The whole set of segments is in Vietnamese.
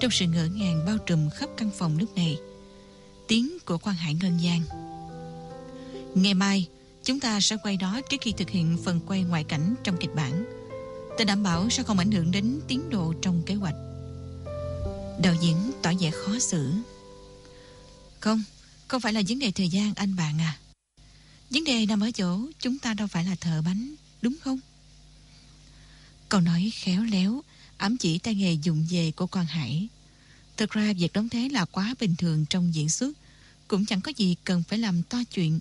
Trong sự ngỡ ngàng bao trùm khắp căn phòng lúc này. Tiếng của quan hải ngân giang Ngày mai Chúng ta sẽ quay đó trước khi thực hiện phần quay ngoại cảnh trong kịch bản. Ta đảm bảo sẽ không ảnh hưởng đến tiến độ trong kế hoạch. Đạo diễn tỏ vẻ khó xử. Không, không phải là vấn đề thời gian anh bạn à. Vấn đề nằm ở chỗ chúng ta đâu phải là thợ bánh, đúng không? Câu nói khéo léo, ám chỉ tay nghề dụng về của quan Hải. Thực ra việc đóng thế là quá bình thường trong diễn xuất, cũng chẳng có gì cần phải làm to chuyện.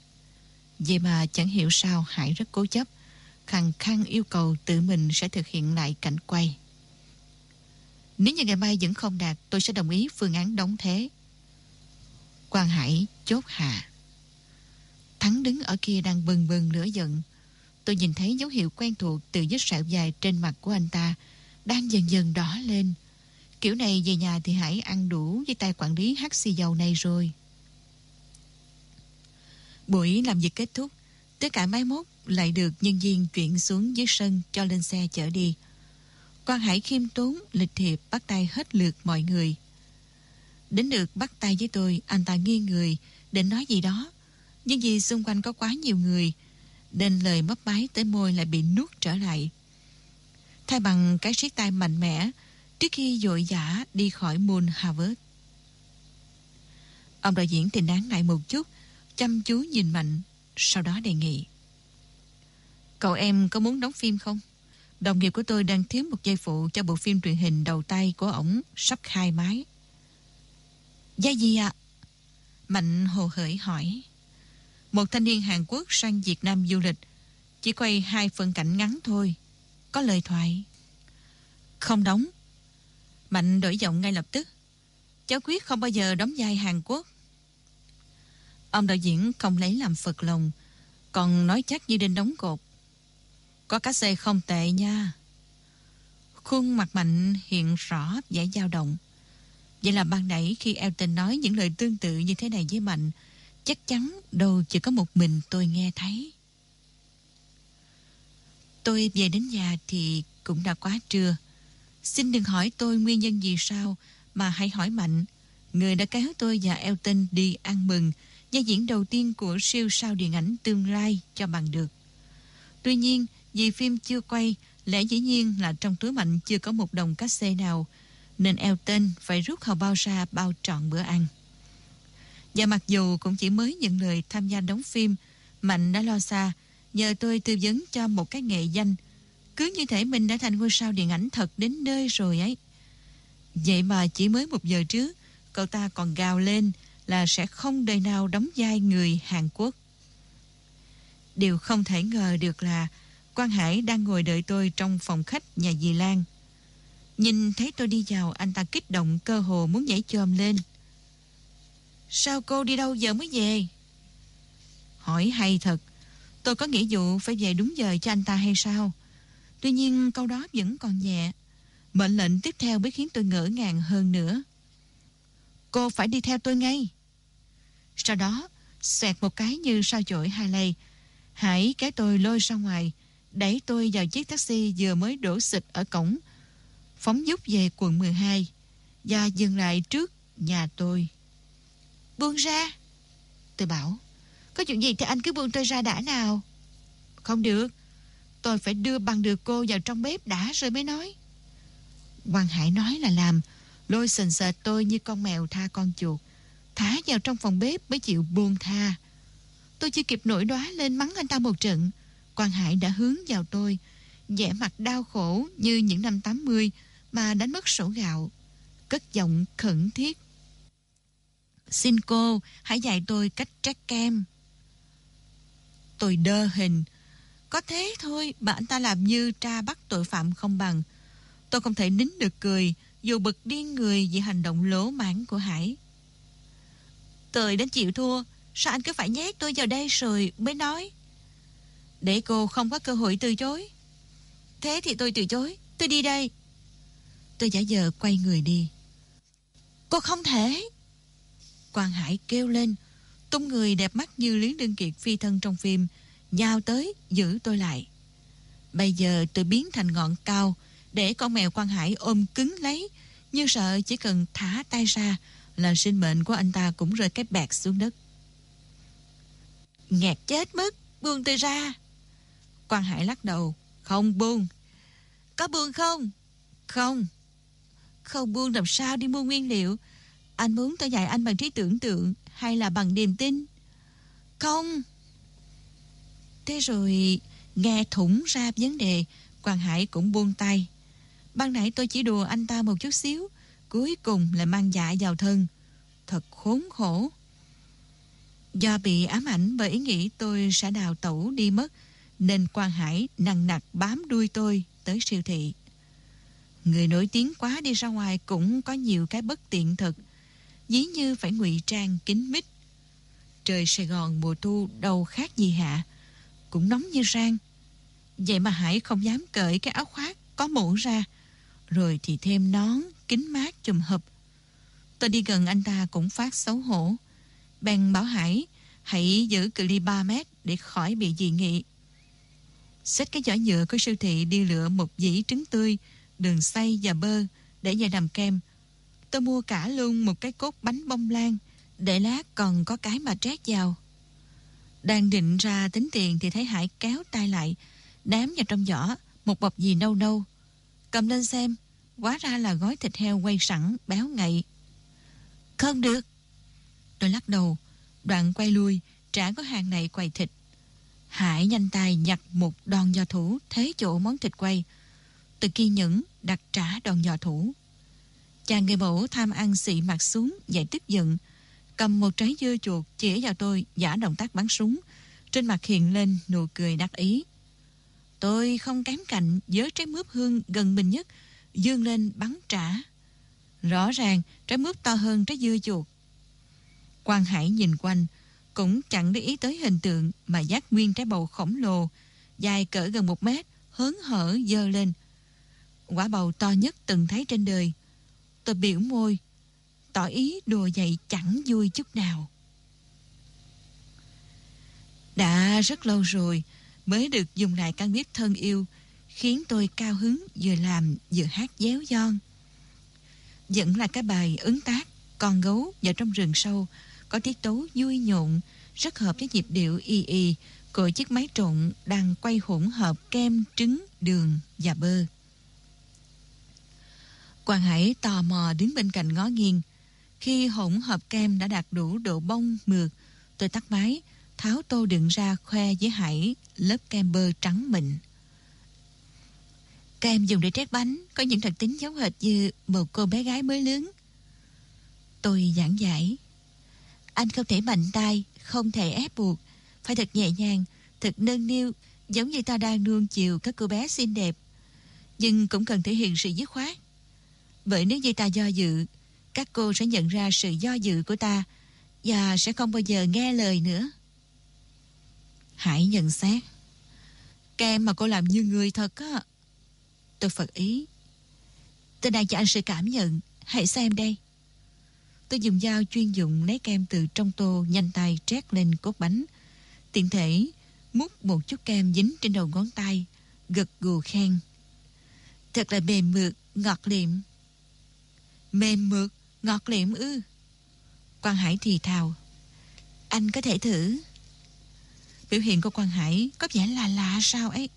Vậy mà chẳng hiểu sao Hải rất cố chấp, khăng khăng yêu cầu tự mình sẽ thực hiện lại cảnh quay. Nếu như ngày mai vẫn không đạt, tôi sẽ đồng ý phương án đóng thế. Quang Hải chốt hạ. Thắng đứng ở kia đang bừng bừng lửa giận. Tôi nhìn thấy dấu hiệu quen thuộc từ vết sẹo dài trên mặt của anh ta đang dần dần đỏ lên. Kiểu này về nhà thì hãy ăn đủ với tay quản lý hắc xì dầu này rồi. Buổi làm việc kết thúc, tất cả máy móc lại được nhân viên chuyển xuống dưới sân cho lên xe chở đi. Quan Hải khiêm tốn, lịch thiệp bắt tay hết lượt mọi người. Đến được bắt tay với tôi, anh ta nghiêng người, định nói gì đó. Nhưng vì xung quanh có quá nhiều người, nên lời mấp máy tới môi lại bị nuốt trở lại. Thay bằng cái siết tay mạnh mẽ, trước khi dội dã đi khỏi Moon Harvard. Ông đạo diễn thì đáng ngại một chút, chăm chú nhìn Mạnh, sau đó đề nghị. Cậu em có muốn đóng phim không? Đồng nghiệp của tôi đang thiếu một giây phụ cho bộ phim truyền hình đầu tay của ổng sắp khai máy. Gia gì ạ? Mạnh hồ hởi hỏi. Một thanh niên Hàn Quốc sang Việt Nam du lịch, chỉ quay hai phân cảnh ngắn thôi. Có lời thoại. Không đóng. Mạnh đổi giọng ngay lập tức. Cháu quyết không bao giờ đóng vai Hàn Quốc. Ông đạo diễn không lấy làm phật lòng, còn nói chắc như đinh đóng cột. Có cá xê không tệ nha. Khuôn mặt mạnh hiện rõ vẻ dao động. Vậy là ban nãy khi Elton nói những lời tương tự như thế này với Mạnh, chắc chắn đâu chỉ có một mình tôi nghe thấy. Tôi về đến nhà thì cũng đã quá trưa. Xin đừng hỏi tôi nguyên nhân gì sao, mà hãy hỏi Mạnh, người đã kéo tôi và Elton đi ăn mừng gia diễn đầu tiên của siêu sao điện ảnh tương lai cho bằng được. Tuy nhiên, vì phim chưa quay, lẽ dĩ nhiên là trong túi Mạnh chưa có một đồng cát xê nào, nên Elton phải rút hầu bao ra bao trọn bữa ăn. Và mặc dù cũng chỉ mới nhận lời tham gia đóng phim, Mạnh đã lo xa, nhờ tôi tư vấn cho một cái nghệ danh. Cứ như thể mình đã thành ngôi sao điện ảnh thật đến nơi rồi ấy. Vậy mà chỉ mới một giờ trước, cậu ta còn gào lên là sẽ không đời nào đóng vai người Hàn Quốc. Điều không thể ngờ được là Quang Hải đang ngồi đợi tôi trong phòng khách nhà dì Lan. Nhìn thấy tôi đi vào, anh ta kích động cơ hồ muốn nhảy chồm lên. Sao cô đi đâu giờ mới về? Hỏi hay thật, tôi có nghĩa vụ phải về đúng giờ cho anh ta hay sao? Tuy nhiên câu đó vẫn còn nhẹ. Mệnh lệnh tiếp theo mới khiến tôi ngỡ ngàng hơn nữa. Cô phải đi theo tôi ngay. Sau đó, xoẹt một cái như sao chổi hai lây. Hải kéo tôi lôi ra ngoài, đẩy tôi vào chiếc taxi vừa mới đổ xịt ở cổng, phóng dút về quận 12 và dừng lại trước nhà tôi. Buông ra. Tôi bảo, có chuyện gì thì anh cứ buông tôi ra đã nào. Không được, tôi phải đưa bằng được cô vào trong bếp đã rồi mới nói. Hoàng Hải nói là làm, lôi sần sệt tôi như con mèo tha con chuột, thả vào trong phòng bếp mới chịu buông tha. Tôi chưa kịp nổi đoá lên mắng anh ta một trận, Quang Hải đã hướng vào tôi, vẻ mặt đau khổ như những năm 80 mà đánh mất sổ gạo, cất giọng khẩn thiết. Xin cô, hãy dạy tôi cách trách kem. Tôi đơ hình. Có thế thôi mà anh ta làm như tra bắt tội phạm không bằng. Tôi không thể nín được cười, dù bực điên người vì hành động lỗ mãn của Hải. Tôi đến chịu thua, sao anh cứ phải nhét tôi vào đây rồi mới nói. Để cô không có cơ hội từ chối. Thế thì tôi từ chối, tôi đi đây. Tôi giả vờ quay người đi. Cô không thể. Quang Hải kêu lên, tung người đẹp mắt như Lý Đương Kiệt phi thân trong phim, nhào tới giữ tôi lại. Bây giờ tôi biến thành ngọn cao, để con mèo Quang Hải ôm cứng lấy, Như sợ chỉ cần thả tay ra là sinh mệnh của anh ta cũng rơi cái bẹt xuống đất. ngẹt chết mất, buông tôi ra. Quang Hải lắc đầu, không buông. Có buông không? Không. Không buông làm sao đi mua nguyên liệu. Anh muốn tôi dạy anh bằng trí tưởng tượng hay là bằng niềm tin? Không. Thế rồi nghe thủng ra vấn đề, Quang Hải cũng buông tay. Ban nãy tôi chỉ đùa anh ta một chút xíu, cuối cùng lại mang dạ vào thân. Thật khốn khổ. Do bị ám ảnh bởi ý nghĩ tôi sẽ đào tẩu đi mất, nên Quang Hải nặng nặc bám đuôi tôi tới siêu thị. Người nổi tiếng quá đi ra ngoài cũng có nhiều cái bất tiện thật. Dí như phải ngụy trang kín mít. Trời Sài Gòn mùa thu đâu khác gì hạ. Cũng nóng như rang. Vậy mà Hải không dám cởi cái áo khoác có mũ ra. Rồi thì thêm nón, kính mát chùm hợp. Tôi đi gần anh ta cũng phát xấu hổ. Bèn bảo Hải hãy giữ cự ly 3 mét để khỏi bị dị nghị. Xách cái giỏ nhựa của siêu thị đi lựa một dĩ trứng tươi, đường xay và bơ để về làm kem. Tôi mua cả luôn một cái cốt bánh bông lan, để lát còn có cái mà trét vào. Đang định ra tính tiền thì thấy Hải kéo tay lại, đám vào trong giỏ một bọc gì nâu nâu. Cầm lên xem, quá ra là gói thịt heo quay sẵn, béo ngậy. Không được. Tôi lắc đầu, đoạn quay lui, trả có hàng này quầy thịt. Hải nhanh tay nhặt một đòn giò thủ thế chỗ món thịt quay. Từ kiên nhẫn đặt trả đòn giò thủ. Chàng người mẫu tham ăn xị mặt xuống, dậy tức giận. Cầm một trái dưa chuột chỉ vào tôi giả động tác bắn súng. Trên mặt hiện lên nụ cười đắc ý. Tôi không kém cạnh với trái mướp hương gần mình nhất, dương lên bắn trả. Rõ ràng trái mướp to hơn trái dưa chuột. Quang Hải nhìn quanh, cũng chẳng để ý tới hình tượng mà giác nguyên trái bầu khổng lồ, dài cỡ gần một mét, hớn hở dơ lên. Quả bầu to nhất từng thấy trên đời. Tôi biểu môi, tỏ ý đùa dậy chẳng vui chút nào. Đã rất lâu rồi mới được dùng lại căn bếp thân yêu, khiến tôi cao hứng vừa làm vừa hát déo giòn. Vẫn là cái bài ứng tác con gấu vào trong rừng sâu có tiết tấu vui nhộn, rất hợp với nhịp điệu y y của chiếc máy trộn đang quay hỗn hợp kem, trứng, đường và bơ. Quang Hải tò mò đứng bên cạnh ngó nghiêng. Khi hỗn hợp kem đã đạt đủ độ bông mượt, tôi tắt máy, tháo tô đựng ra khoe với Hải lớp kem bơ trắng mịn. Kem dùng để trét bánh có những đặc tính giống hệt như một cô bé gái mới lớn. Tôi giảng giải. Anh không thể mạnh tay, không thể ép buộc, phải thật nhẹ nhàng, thật nâng niu, giống như ta đang nuông chiều các cô bé xinh đẹp. Nhưng cũng cần thể hiện sự dứt khoát vậy nếu như ta do dự, các cô sẽ nhận ra sự do dự của ta và sẽ không bao giờ nghe lời nữa. Hãy nhận xét. Kem mà cô làm như người thật á. Tôi phật ý. Tôi đang cho anh sự cảm nhận. Hãy xem đây. Tôi dùng dao chuyên dụng lấy kem từ trong tô nhanh tay trét lên cốt bánh. Tiện thể múc một chút kem dính trên đầu ngón tay, gật gù khen. Thật là mềm mượt, ngọt liệm. Mềm mượt, ngọt liệm ư. Quang Hải thì thào. Anh có thể thử. Biểu hiện của Quang Hải có vẻ là lạ sao ấy.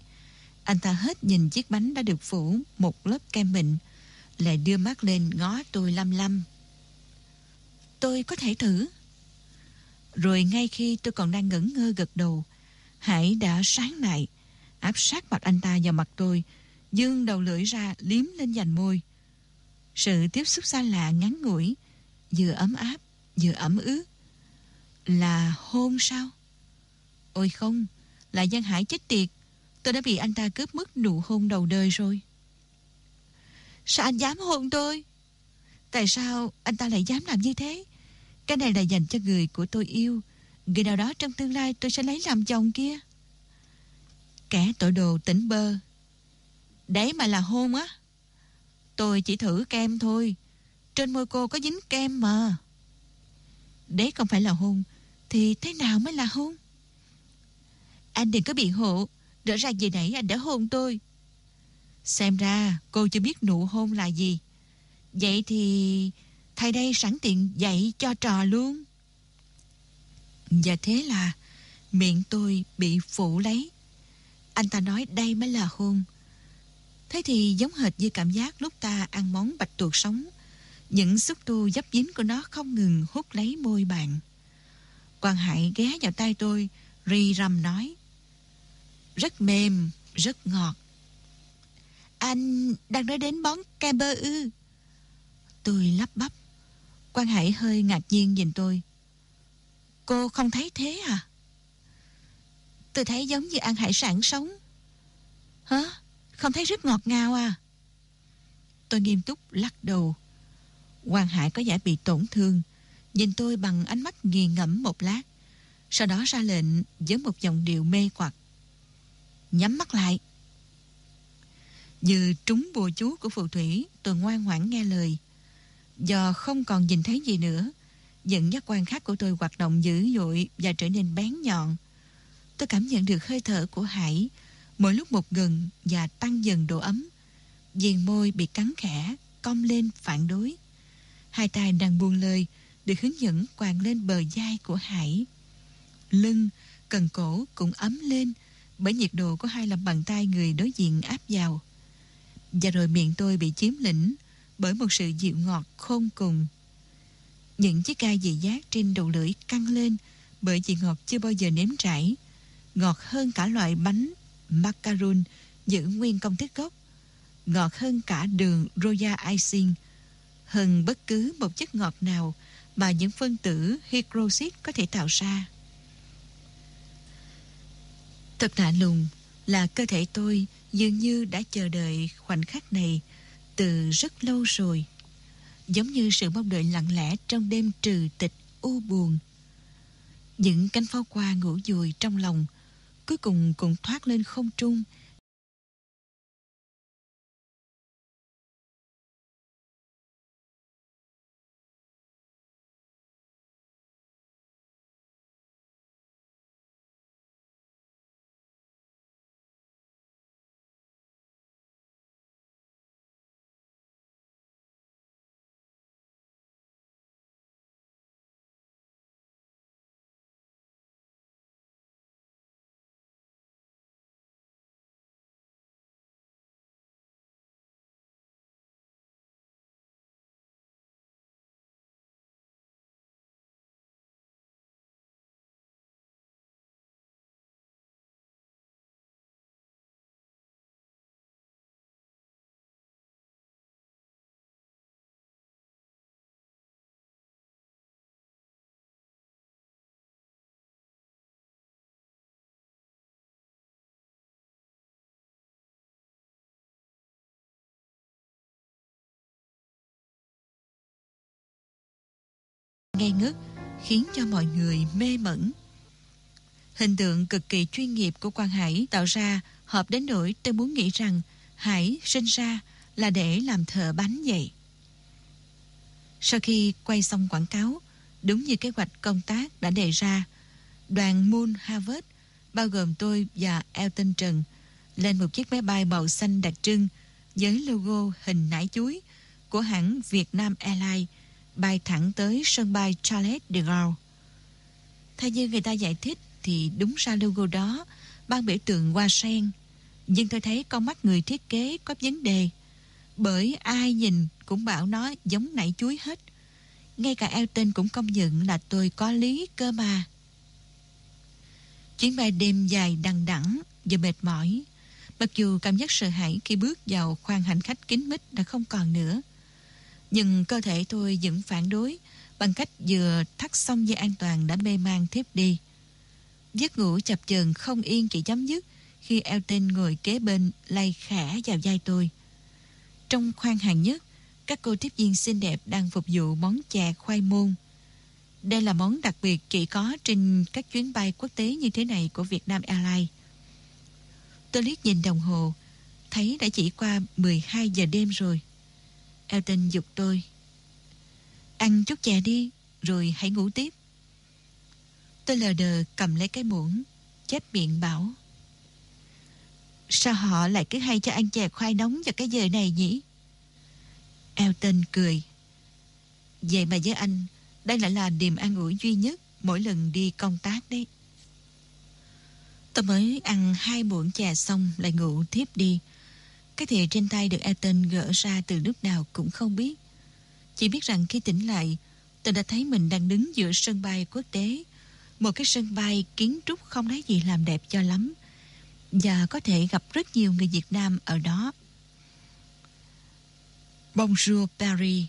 Anh ta hết nhìn chiếc bánh đã được phủ một lớp kem mịn, lại đưa mắt lên ngó tôi lăm lăm. Tôi có thể thử. Rồi ngay khi tôi còn đang ngẩn ngơ gật đầu, Hải đã sáng lại, áp sát mặt anh ta vào mặt tôi, dương đầu lưỡi ra liếm lên dành môi. Sự tiếp xúc xa lạ ngắn ngủi, vừa ấm áp, vừa ẩm ướt. Là hôn sao? Ôi không, là Giang Hải chết tiệt. Tôi đã bị anh ta cướp mất nụ hôn đầu đời rồi. Sao anh dám hôn tôi? Tại sao anh ta lại dám làm như thế? Cái này là dành cho người của tôi yêu. Người nào đó trong tương lai tôi sẽ lấy làm chồng kia. Kẻ tội đồ tỉnh bơ. Đấy mà là hôn á. Tôi chỉ thử kem thôi. Trên môi cô có dính kem mà. Đấy không phải là hôn. Thì thế nào mới là hôn? Anh đừng có bị hộ. Rõ ràng vừa nãy anh đã hôn tôi. Xem ra cô chưa biết nụ hôn là gì. Vậy thì thầy đây sẵn tiện dạy cho trò luôn. Và thế là miệng tôi bị phủ lấy. Anh ta nói đây mới là hôn. Thế thì giống hệt như cảm giác lúc ta ăn món bạch tuộc sống. Những xúc tu dấp dính của nó không ngừng hút lấy môi bạn. Quang Hải ghé vào tay tôi, ri rầm nói. Rất mềm, rất ngọt. Anh đang nói đến món camber ư? Tôi lắp bắp. Quang Hải hơi ngạc nhiên nhìn tôi. Cô không thấy thế à? Tôi thấy giống như ăn hải sản sống. Hả? Không thấy rất ngọt ngào à? Tôi nghiêm túc lắc đầu. hoàng Hải có vẻ bị tổn thương, nhìn tôi bằng ánh mắt nghi ngẫm một lát. Sau đó ra lệnh với một giọng điệu mê hoặc. Nhắm mắt lại. Như trúng bùa chú của phù thủy, tôi ngoan ngoãn nghe lời. Do không còn nhìn thấy gì nữa, dẫn giác quan khác của tôi hoạt động dữ dội và trở nên bén nhọn. Tôi cảm nhận được hơi thở của Hải, mỗi lúc một gần và tăng dần độ ấm. Viền môi bị cắn khẽ, cong lên phản đối. Hai tay đang buông lời, được hướng dẫn quàng lên bờ vai của Hải. Lưng, cần cổ cũng ấm lên bởi nhiệt độ của hai lòng bàn tay người đối diện áp vào. Và rồi miệng tôi bị chiếm lĩnh bởi một sự dịu ngọt khôn cùng. Những chiếc gai dị giác trên đầu lưỡi căng lên bởi vị ngọt chưa bao giờ nếm trải. Ngọt hơn cả loại bánh macaron giữ nguyên công thức gốc. Ngọt hơn cả đường roya icing. Hơn bất cứ một chất ngọt nào mà những phân tử hydroxit có thể tạo ra. Thật lạ lùng là cơ thể tôi dường như đã chờ đợi khoảnh khắc này từ rất lâu rồi. Giống như sự mong đợi lặng lẽ trong đêm trừ tịch u buồn. Những cánh pháo hoa ngủ dùi trong lòng cuối cùng cũng thoát lên không trung. Ngây ngất khiến cho mọi người mê mẩn. Hình tượng cực kỳ chuyên nghiệp của Quang Hải tạo ra hợp đến nỗi tôi muốn nghĩ rằng Hải sinh ra là để làm thợ bánh vậy. Sau khi quay xong quảng cáo, đúng như kế hoạch công tác đã đề ra, đoàn Moon Harvard bao gồm tôi và Elton Trần lên một chiếc máy bay màu xanh đặc trưng với logo hình nải chuối của hãng Việt Nam Airlines bay thẳng tới sân bay Charles de Gaulle. Theo như người ta giải thích thì đúng ra logo đó ban biểu tượng hoa sen. Nhưng tôi thấy con mắt người thiết kế có vấn đề. Bởi ai nhìn cũng bảo nó giống nảy chuối hết. Ngay cả Elton cũng công nhận là tôi có lý cơ mà. Chuyến bay đêm dài đằng đẵng và mệt mỏi. Mặc dù cảm giác sợ hãi khi bước vào khoang hành khách kín mít đã không còn nữa. Nhưng cơ thể tôi vẫn phản đối bằng cách vừa thắt xong dây an toàn đã mê man thiếp đi. Giấc ngủ chập chờn không yên chỉ chấm dứt khi Elton ngồi kế bên lay khẽ vào vai tôi. Trong khoang hàng nhất, các cô tiếp viên xinh đẹp đang phục vụ món chè khoai môn. Đây là món đặc biệt chỉ có trên các chuyến bay quốc tế như thế này của Vietnam Airlines. Tôi liếc nhìn đồng hồ, thấy đã chỉ qua 12 giờ đêm rồi. Elton dục tôi. Ăn chút chè đi, rồi hãy ngủ tiếp. Tôi lờ đờ cầm lấy cái muỗng, chép miệng bảo. Sao họ lại cứ hay cho ăn chè khoai nóng vào cái giờ này nhỉ? Elton cười. Vậy mà với anh, đây lại là niềm an ủi duy nhất mỗi lần đi công tác đấy. Tôi mới ăn hai muỗng chè xong lại ngủ tiếp đi. Cái thìa trên tay được Elton gỡ ra từ lúc nào cũng không biết. Chỉ biết rằng khi tỉnh lại, tôi đã thấy mình đang đứng giữa sân bay quốc tế. Một cái sân bay kiến trúc không lấy gì làm đẹp cho lắm. Và có thể gặp rất nhiều người Việt Nam ở đó. Bonjour Paris.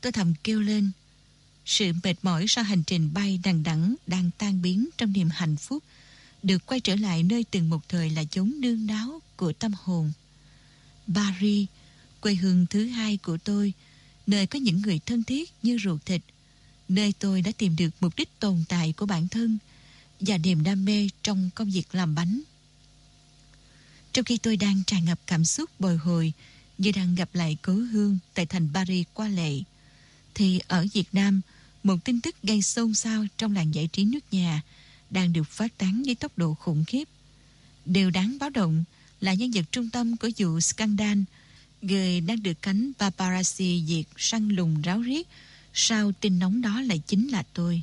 Tôi thầm kêu lên. Sự mệt mỏi sau hành trình bay đằng đẵng đang tan biến trong niềm hạnh phúc được quay trở lại nơi từng một thời là chốn nương đáo của tâm hồn. Paris, quê hương thứ hai của tôi, nơi có những người thân thiết như ruột thịt, nơi tôi đã tìm được mục đích tồn tại của bản thân và niềm đam mê trong công việc làm bánh. Trong khi tôi đang tràn ngập cảm xúc bồi hồi như đang gặp lại cố hương tại thành Paris qua lệ, thì ở Việt Nam, một tin tức gây xôn xao trong làng giải trí nước nhà đang được phát tán với tốc độ khủng khiếp. Điều đáng báo động là nhân vật trung tâm của vụ scandal người đang được cánh paparazzi diệt săn lùng ráo riết Sao tin nóng đó lại chính là tôi.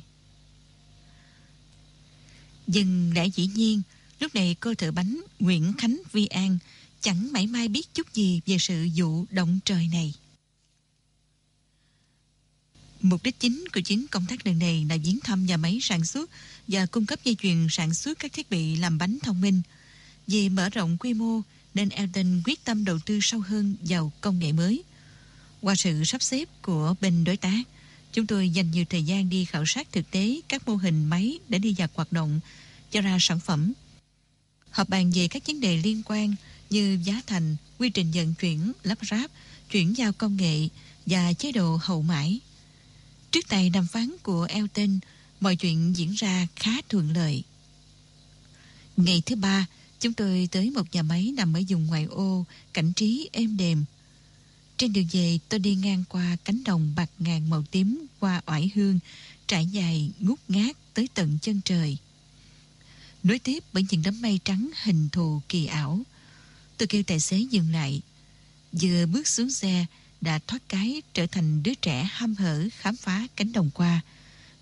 Nhưng lẽ dĩ nhiên, lúc này cô thợ bánh Nguyễn Khánh Vi An chẳng mảy may biết chút gì về sự vụ động trời này. Mục đích chính của chuyến công tác lần này là viếng thăm nhà máy sản xuất và cung cấp dây chuyền sản xuất các thiết bị làm bánh thông minh. Vì mở rộng quy mô nên Elton quyết tâm đầu tư sâu hơn vào công nghệ mới. Qua sự sắp xếp của bên đối tác, chúng tôi dành nhiều thời gian đi khảo sát thực tế các mô hình máy để đi vào hoạt động, cho ra sản phẩm. Họp bàn về các vấn đề liên quan như giá thành, quy trình vận chuyển, lắp ráp, chuyển giao công nghệ và chế độ hậu mãi. Trước tay đàm phán của Elton, mọi chuyện diễn ra khá thuận lợi. Ngày thứ ba, chúng tôi tới một nhà máy nằm ở vùng ngoại ô, cảnh trí êm đềm. Trên đường về, tôi đi ngang qua cánh đồng bạc ngàn màu tím qua oải hương, trải dài ngút ngát tới tận chân trời. Nối tiếp bởi những đám mây trắng hình thù kỳ ảo. Tôi kêu tài xế dừng lại. Vừa bước xuống xe, đã thoát cái trở thành đứa trẻ ham hở khám phá cánh đồng qua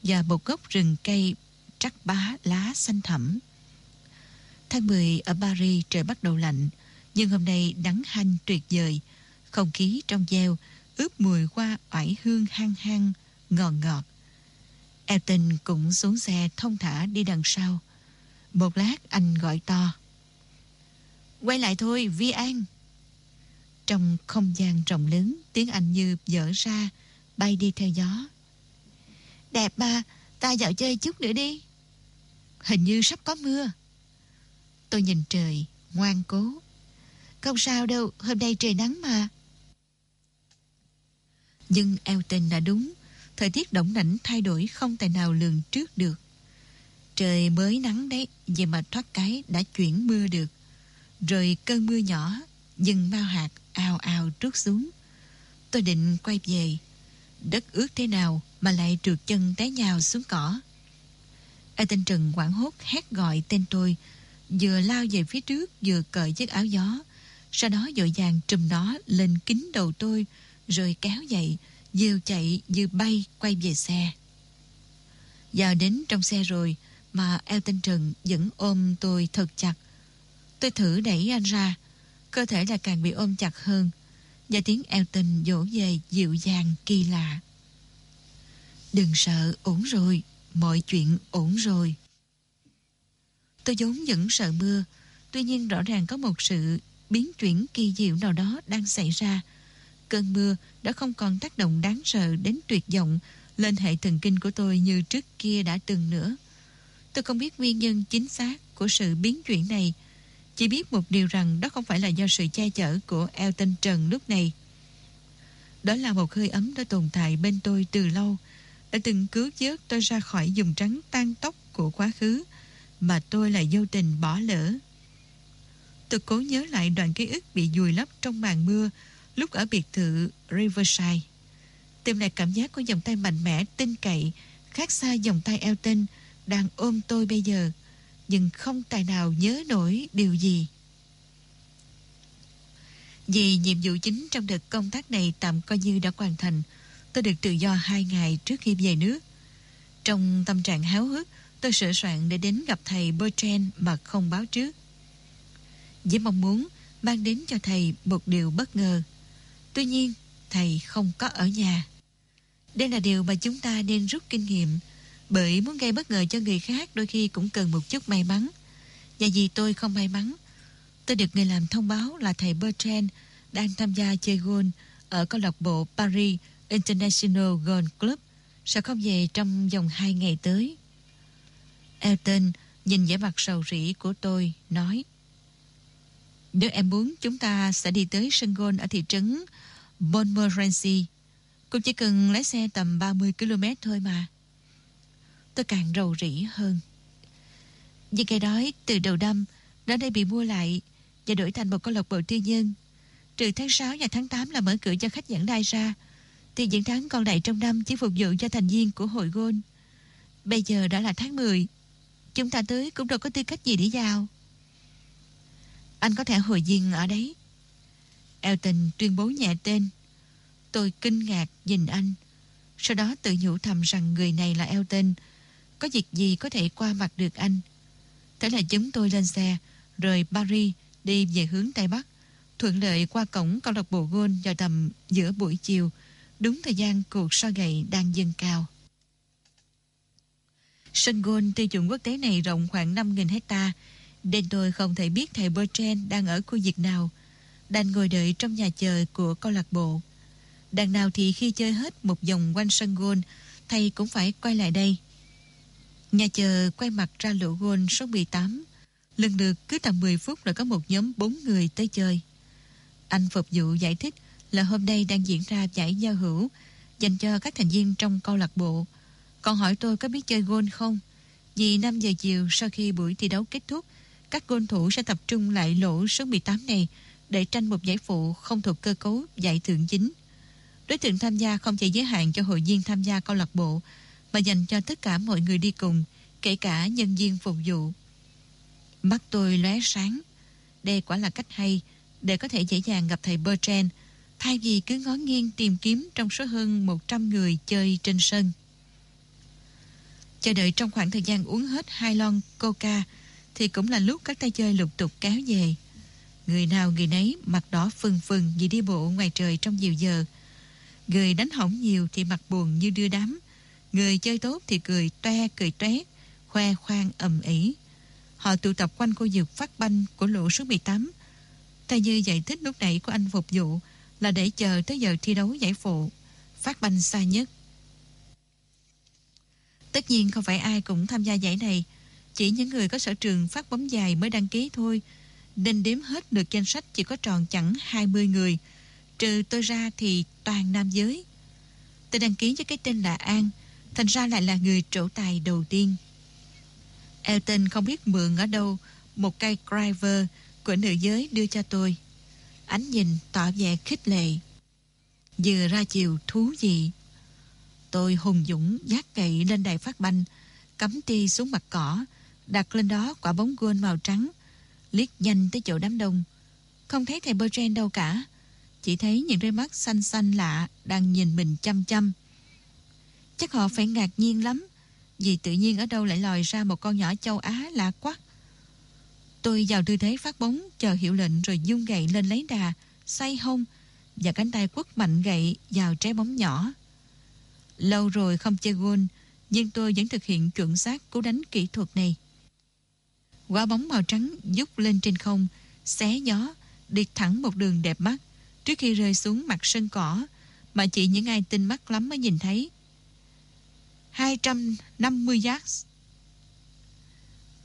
và một gốc rừng cây trắc bá lá xanh thẳm. Tháng 10 ở Paris trời bắt đầu lạnh, nhưng hôm nay nắng hanh tuyệt vời, không khí trong gieo ướp mùi hoa oải hương hăng hăng, ngọt ngọt. Elton cũng xuống xe thông thả đi đằng sau. Một lát anh gọi to. Quay lại thôi, Vi An. Trong không gian rộng lớn, tiếng Anh như dở ra, bay đi theo gió. Đẹp ba, ta dạo chơi chút nữa đi. Hình như sắp có mưa. Tôi nhìn trời, ngoan cố. Không sao đâu, hôm nay trời nắng mà. Nhưng Elton đã đúng, thời tiết động đảnh thay đổi không tài nào lường trước được. Trời mới nắng đấy, vậy mà thoát cái đã chuyển mưa được. Rồi cơn mưa nhỏ, dừng bao hạt ào ào trút xuống. Tôi định quay về. Đất ướt thế nào mà lại trượt chân té nhào xuống cỏ. Elton tên Trần quảng hốt hét gọi tên tôi, vừa lao về phía trước vừa cởi chiếc áo gió. Sau đó dội vàng trùm nó lên kính đầu tôi, rồi kéo dậy, vừa chạy vừa bay quay về xe. Vào đến trong xe rồi mà Elton Trần vẫn ôm tôi thật chặt. Tôi thử đẩy anh ra, cơ thể là càng bị ôm chặt hơn và tiếng Elton dỗ về dịu dàng kỳ lạ. Đừng sợ, ổn rồi, mọi chuyện ổn rồi. Tôi vốn vẫn sợ mưa, tuy nhiên rõ ràng có một sự biến chuyển kỳ diệu nào đó đang xảy ra. Cơn mưa đã không còn tác động đáng sợ đến tuyệt vọng lên hệ thần kinh của tôi như trước kia đã từng nữa. Tôi không biết nguyên nhân chính xác của sự biến chuyển này, chỉ biết một điều rằng đó không phải là do sự che chở của Elton Trần lúc này. Đó là một hơi ấm đã tồn tại bên tôi từ lâu, đã từng cứu vớt tôi ra khỏi vùng trắng tan tóc của quá khứ mà tôi lại vô tình bỏ lỡ. Tôi cố nhớ lại đoạn ký ức bị vùi lấp trong màn mưa lúc ở biệt thự Riverside. Tìm lại cảm giác của vòng tay mạnh mẽ, tin cậy, khác xa vòng tay Elton đang ôm tôi bây giờ nhưng không tài nào nhớ nổi điều gì. Vì nhiệm vụ chính trong đợt công tác này tạm coi như đã hoàn thành, tôi được tự do hai ngày trước khi về nước. Trong tâm trạng háo hức, tôi sửa soạn để đến gặp thầy Bertrand mà không báo trước. Với mong muốn mang đến cho thầy một điều bất ngờ. Tuy nhiên, thầy không có ở nhà. Đây là điều mà chúng ta nên rút kinh nghiệm, bởi muốn gây bất ngờ cho người khác đôi khi cũng cần một chút may mắn. Và vì tôi không may mắn, tôi được người làm thông báo là thầy Bertrand đang tham gia chơi golf ở câu lạc bộ Paris International Golf Club sẽ không về trong vòng hai ngày tới. Elton nhìn vẻ mặt sầu rĩ của tôi, nói Nếu em muốn chúng ta sẽ đi tới sân golf ở thị trấn Montmorency. Cũng chỉ cần lái xe tầm 30 km thôi mà. Tôi càng rầu rĩ hơn. Vì cây đói từ đầu năm nó đã bị mua lại và đổi thành một câu lạc bộ tư nhân. Trừ tháng 6 và tháng 8 là mở cửa cho khách dẫn đai ra thì những tháng còn lại trong năm chỉ phục vụ cho thành viên của hội gôn. Bây giờ đã là tháng 10 Chúng ta tới cũng đâu có tư cách gì để vào Anh có thể hồi viên ở đấy. Elton tuyên bố nhẹ tên. Tôi kinh ngạc nhìn anh. Sau đó tự nhủ thầm rằng người này là Elton. Có việc gì có thể qua mặt được anh? Thế là chúng tôi lên xe, Rời Paris, đi về hướng Tây Bắc, Thuận lợi qua cổng câu lạc bộ gôn vào tầm giữa buổi chiều, Đúng thời gian cuộc so gậy đang dâng cao. Sân gôn tiêu chuẩn quốc tế này rộng khoảng 5.000 hecta nên tôi không thể biết thầy Bertrand đang ở khu vực nào. Đành ngồi đợi trong nhà chờ của câu lạc bộ. Đằng nào thì khi chơi hết một vòng quanh sân gôn, thầy cũng phải quay lại đây. Nhà chờ quay mặt ra lỗ gôn số 18. Lần lượt cứ tầm 10 phút là có một nhóm 4 người tới chơi. Anh phục vụ giải thích là hôm nay đang diễn ra giải giao hữu dành cho các thành viên trong câu lạc bộ. Còn hỏi tôi có biết chơi gôn không? Vì 5 giờ chiều sau khi buổi thi đấu kết thúc, các gôn thủ sẽ tập trung lại lỗ số 18 này để tranh một giải phụ không thuộc cơ cấu giải thưởng chính. Đối tượng tham gia không chỉ giới hạn cho hội viên tham gia câu lạc bộ, mà dành cho tất cả mọi người đi cùng, kể cả nhân viên phục vụ. Mắt tôi lóe sáng. Đây quả là cách hay để có thể dễ dàng gặp thầy Bertrand, thay vì cứ ngó nghiêng tìm kiếm trong số hơn 100 người chơi trên sân. Chờ đợi trong khoảng thời gian uống hết hai lon coca thì cũng là lúc các tay chơi lục tục kéo về. Người nào người nấy mặt đỏ phừng phừng vì đi bộ ngoài trời trong nhiều giờ. Người đánh hỏng nhiều thì mặt buồn như đưa đám. Người chơi tốt thì cười toe cười toét, khoe khoang ầm ĩ. Họ tụ tập quanh khu vực phát banh của lộ số 18. tay như giải thích lúc nãy của anh phục vụ là để chờ tới giờ thi đấu giải phụ. Phát banh xa nhất Tất nhiên không phải ai cũng tham gia giải này, chỉ những người có sở trường phát bóng dài mới đăng ký thôi, nên đếm hết được danh sách chỉ có tròn chẳng 20 người, trừ tôi ra thì toàn nam giới. Tôi đăng ký với cái tên là An, thành ra lại là người trổ tài đầu tiên. Elton không biết mượn ở đâu một cây driver của nữ giới đưa cho tôi. Ánh nhìn tỏ vẻ khích lệ. Vừa ra chiều thú gì Tôi hùng dũng giác gậy lên đài phát banh, cắm ti xuống mặt cỏ, đặt lên đó quả bóng gôn màu trắng, liếc nhanh tới chỗ đám đông. Không thấy thầy Bertrand đâu cả, chỉ thấy những đôi mắt xanh xanh lạ đang nhìn mình chăm chăm. Chắc họ phải ngạc nhiên lắm, vì tự nhiên ở đâu lại lòi ra một con nhỏ châu Á lạ quá. Tôi vào tư thế phát bóng, chờ hiệu lệnh rồi dung gậy lên lấy đà, xoay hông và cánh tay quất mạnh gậy vào trái bóng nhỏ. Lâu rồi không chơi gôn, nhưng tôi vẫn thực hiện chuẩn xác cú đánh kỹ thuật này. Quả bóng màu trắng dút lên trên không, xé gió, đi thẳng một đường đẹp mắt, trước khi rơi xuống mặt sân cỏ, mà chỉ những ai tinh mắt lắm mới nhìn thấy. 250 yards.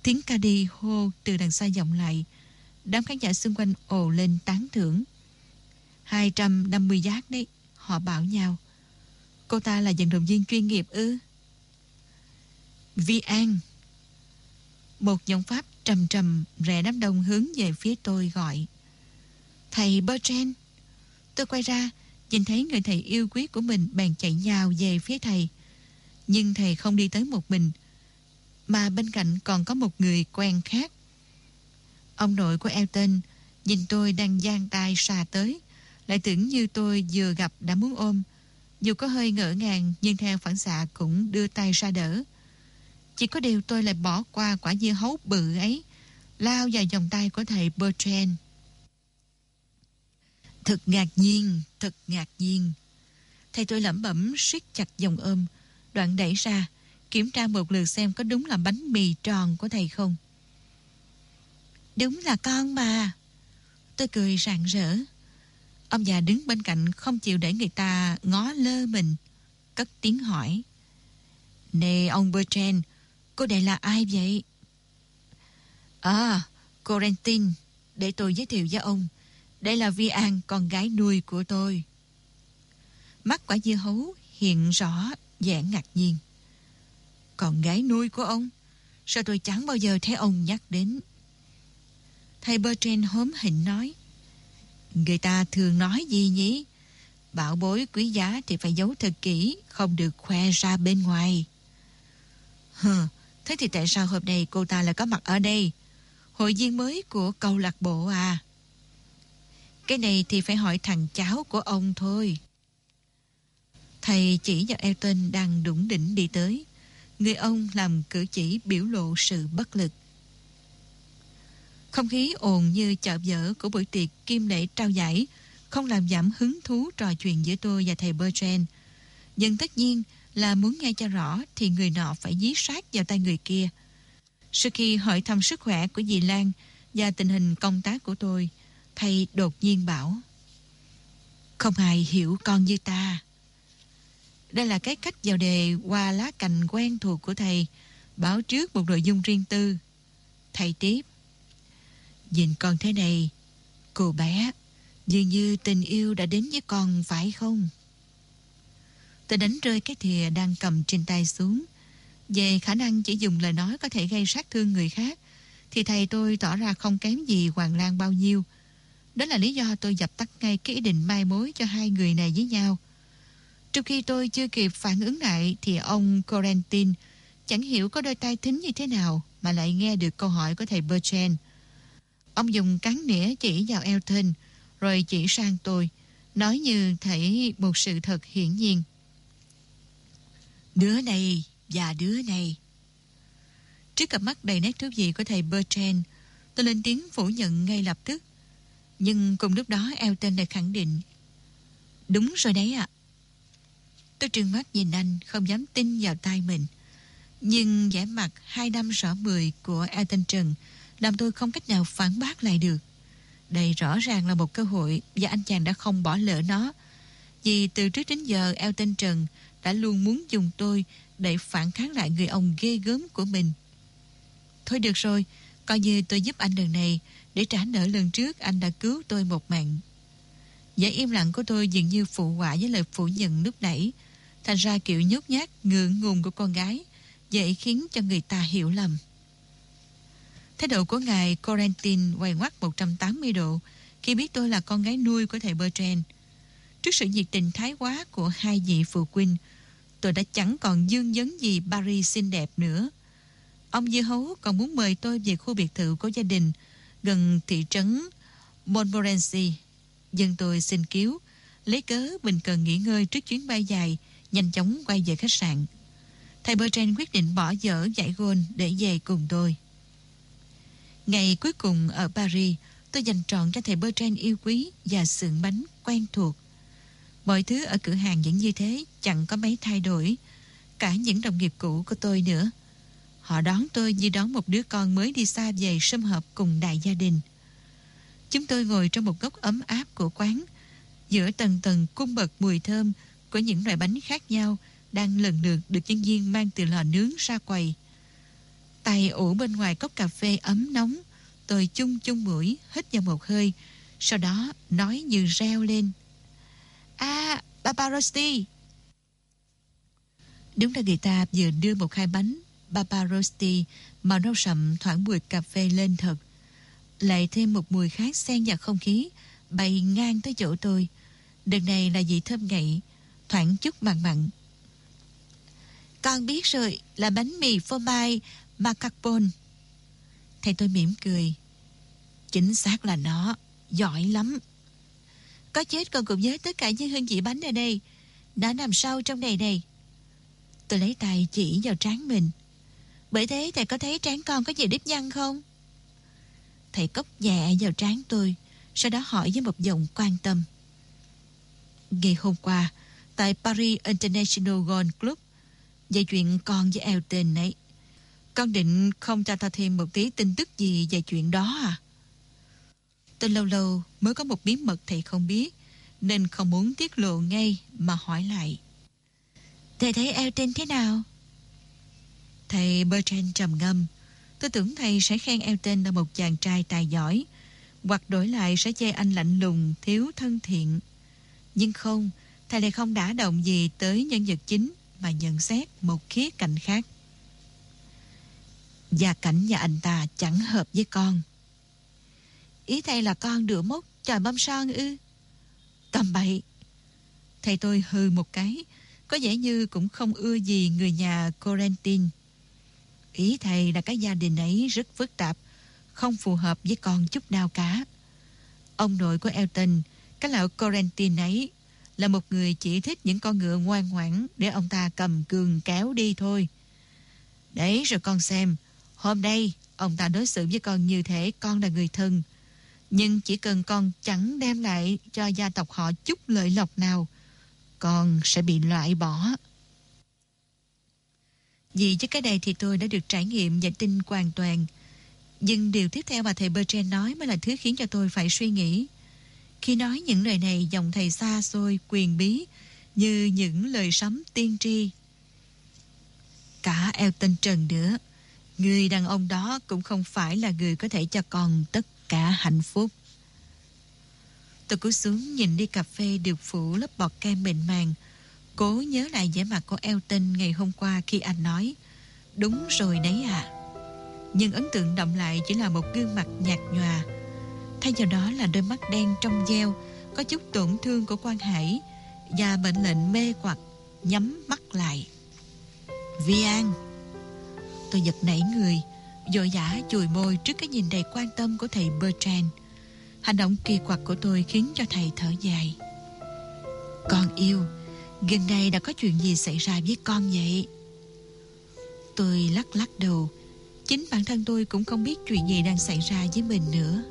Tiếng ca đi hô từ đằng xa vọng lại, đám khán giả xung quanh ồ lên tán thưởng. 250 giác đấy, họ bảo nhau. Cô ta là vận động viên chuyên nghiệp ư? Vi An. Một giọng Pháp trầm trầm rẽ đám đông hướng về phía tôi gọi. Thầy Bertrand. Tôi quay ra Nhìn thấy người thầy yêu quý của mình bèn chạy nhào về phía thầy. Nhưng thầy không đi tới một mình Mà bên cạnh còn có một người quen khác. Ông nội của Elton Nhìn tôi đang giang tay xà tới, lại tưởng như tôi vừa gặp đã muốn ôm. Dù có hơi ngỡ ngàng nhưng theo phản xạ cũng đưa tay ra đỡ. Chỉ có điều tôi lại bỏ qua quả dưa hấu bự ấy, lao vào vòng tay của thầy Bertrand. Thật ngạc nhiên, thật ngạc nhiên. Thầy tôi lẩm bẩm siết chặt dòng ôm, đoạn đẩy ra, kiểm tra một lượt xem có đúng là bánh mì tròn của thầy không. Đúng là con mà. Tôi cười rạng rỡ. Ông già đứng bên cạnh không chịu để người ta ngó lơ mình. Cất tiếng hỏi. Nè ông Bertrand, cô đây là ai vậy? À, Corentin, để tôi giới thiệu với ông. Đây là Vi An, con gái nuôi của tôi. Mắt quả dưa hấu hiện rõ vẻ ngạc nhiên. Con gái nuôi của ông? Sao tôi chẳng bao giờ thấy ông nhắc đến? Thầy Bertrand hóm hình nói. Người ta thường nói gì nhỉ? Bảo bối quý giá thì phải giấu thật kỹ, không được khoe ra bên ngoài. Hừ, thế thì tại sao hôm nay cô ta lại có mặt ở đây? Hội viên mới của câu lạc bộ à? Cái này thì phải hỏi thằng cháu của ông thôi. Thầy chỉ vào Elton đang đủng đỉnh đi tới. Người ông làm cử chỉ biểu lộ sự bất lực. Không khí ồn như chợ dở của buổi tiệc kim lễ trao giải không làm giảm hứng thú trò chuyện giữa tôi và thầy Bertrand. Nhưng tất nhiên là muốn nghe cho rõ thì người nọ phải dí sát vào tay người kia. Sau khi hỏi thăm sức khỏe của dì Lan và tình hình công tác của tôi, thầy đột nhiên bảo Không ai hiểu con như ta. Đây là cái cách vào đề qua lá cành quen thuộc của thầy, báo trước một nội dung riêng tư. Thầy tiếp. Nhìn con thế này, cô bé, dường như tình yêu đã đến với con phải không? Tôi đánh rơi cái thìa đang cầm trên tay xuống. Về khả năng chỉ dùng lời nói có thể gây sát thương người khác, thì thầy tôi tỏ ra không kém gì Hoàng Lan bao nhiêu. Đó là lý do tôi dập tắt ngay cái ý định mai mối cho hai người này với nhau. Trong khi tôi chưa kịp phản ứng lại thì ông Corentin chẳng hiểu có đôi tai thính như thế nào mà lại nghe được câu hỏi của thầy Bertrand. Ông dùng cán nĩa chỉ vào Elton rồi chỉ sang tôi, nói như thấy một sự thật hiển nhiên. Đứa này và đứa này. Trước cặp mắt đầy nét thú vị của thầy Bertrand, tôi lên tiếng phủ nhận ngay lập tức. Nhưng cùng lúc đó Elton lại khẳng định. Đúng rồi đấy ạ. Tôi trừng mắt nhìn anh, không dám tin vào tay mình. Nhưng vẻ mặt hai năm rõ mười của Elton Trần làm tôi không cách nào phản bác lại được. Đây rõ ràng là một cơ hội và anh chàng đã không bỏ lỡ nó. Vì từ trước đến giờ Elton Trần đã luôn muốn dùng tôi để phản kháng lại người ông ghê gớm của mình. Thôi được rồi, coi như tôi giúp anh lần này để trả nợ lần trước anh đã cứu tôi một mạng. Vẻ im lặng của tôi dường như phụ quả với lời phủ nhận lúc nãy, thành ra kiểu nhút nhát, ngượng ngùng của con gái, vậy khiến cho người ta hiểu lầm. Thái độ của ngài Corentin quay ngoắt 180 độ khi biết tôi là con gái nuôi của thầy Bertrand. Trước sự nhiệt tình thái quá của hai vị phụ huynh, tôi đã chẳng còn dương vấn gì Paris xinh đẹp nữa. Ông Dư Hấu còn muốn mời tôi về khu biệt thự của gia đình gần thị trấn Montmorency. Dân tôi xin cứu, lấy cớ mình cần nghỉ ngơi trước chuyến bay dài, nhanh chóng quay về khách sạn. Thầy Bertrand quyết định bỏ dở giải gôn để về cùng tôi. Ngày cuối cùng ở Paris, tôi dành trọn cho thầy Bertrand yêu quý và sườn bánh quen thuộc. Mọi thứ ở cửa hàng vẫn như thế, chẳng có mấy thay đổi. Cả những đồng nghiệp cũ của tôi nữa. Họ đón tôi như đón một đứa con mới đi xa về sum họp cùng đại gia đình. Chúng tôi ngồi trong một góc ấm áp của quán, giữa tầng tầng cung bậc mùi thơm của những loại bánh khác nhau đang lần lượt được nhân viên mang từ lò nướng ra quầy. Tay ủ bên ngoài cốc cà phê ấm nóng, tôi chung chung mũi, hít vào một hơi, sau đó nói như reo lên. À, Paparosti Đúng là người ta vừa đưa một hai bánh Paparosti màu nâu sậm thoảng mùi cà phê lên thật. Lại thêm một mùi khác xen vào không khí, bay ngang tới chỗ tôi. Đợt này là vị thơm ngậy, thoảng chút mặn mặn. Con biết rồi, là bánh mì phô mai mascarpone. Thầy tôi mỉm cười. Chính xác là nó. Giỏi lắm. Có chết con cũng nhớ tất cả những hương vị bánh ở đây. Đã nằm sâu trong này này. Tôi lấy tay chỉ vào trán mình. Bởi thế thầy có thấy trán con có gì đếp nhăn không? Thầy cốc nhẹ vào trán tôi, sau đó hỏi với một giọng quan tâm. Ngày hôm qua, tại Paris International Golf Club, về chuyện con với Elton ấy, con định không cho ta thêm một tí tin tức gì về chuyện đó à? Tôi lâu lâu mới có một bí mật thầy không biết, nên không muốn tiết lộ ngay mà hỏi lại. Thầy thấy Elton thế nào? Thầy Bertrand trầm ngâm. Tôi tưởng thầy sẽ khen Elton là một chàng trai tài giỏi, hoặc đổi lại sẽ chê anh lạnh lùng, thiếu thân thiện. Nhưng không, thầy lại không đã động gì tới nhân vật chính mà nhận xét một khía cạnh khác. Gia cảnh nhà anh ta chẳng hợp với con. Ý thầy là con đựa mốc trời băm son ư? Tầm bậy. Thầy tôi hư một cái, có vẻ như cũng không ưa gì người nhà Corentin. Ý thầy là cái gia đình ấy rất phức tạp, không phù hợp với con chút nào cả. Ông nội của Elton, cái lão Corentin ấy, là một người chỉ thích những con ngựa ngoan ngoãn để ông ta cầm cường kéo đi thôi. Đấy rồi con xem, hôm nay ông ta đối xử với con như thể con là người thân. Nhưng chỉ cần con chẳng đem lại cho gia tộc họ chút lợi lộc nào, con sẽ bị loại bỏ. Vì chứ cái này thì tôi đã được trải nghiệm và tin hoàn toàn. Nhưng điều tiếp theo mà thầy Bertrand nói mới là thứ khiến cho tôi phải suy nghĩ. Khi nói những lời này dòng thầy xa xôi, quyền bí, như những lời sấm tiên tri. Cả Elton Trần nữa, người đàn ông đó cũng không phải là người có thể cho con tất cả hạnh phúc. Tôi cúi xuống nhìn đi cà phê được phủ lớp bọt kem mịn màng, cố nhớ lại vẻ mặt của Elton ngày hôm qua khi anh nói Đúng rồi đấy à. Nhưng ấn tượng động lại chỉ là một gương mặt nhạt nhòa, Thay vào đó là đôi mắt đen trong veo Có chút tổn thương của quan Hải Và bệnh lệnh mê hoặc Nhắm mắt lại Vi An Tôi giật nảy người dội dã chùi môi trước cái nhìn đầy quan tâm của thầy Bertrand. Hành động kỳ quặc của tôi khiến cho thầy thở dài. Con yêu, Gần đây đã có chuyện gì xảy ra với con vậy? Tôi lắc lắc đầu. Chính bản thân tôi cũng không biết chuyện gì đang xảy ra với mình nữa.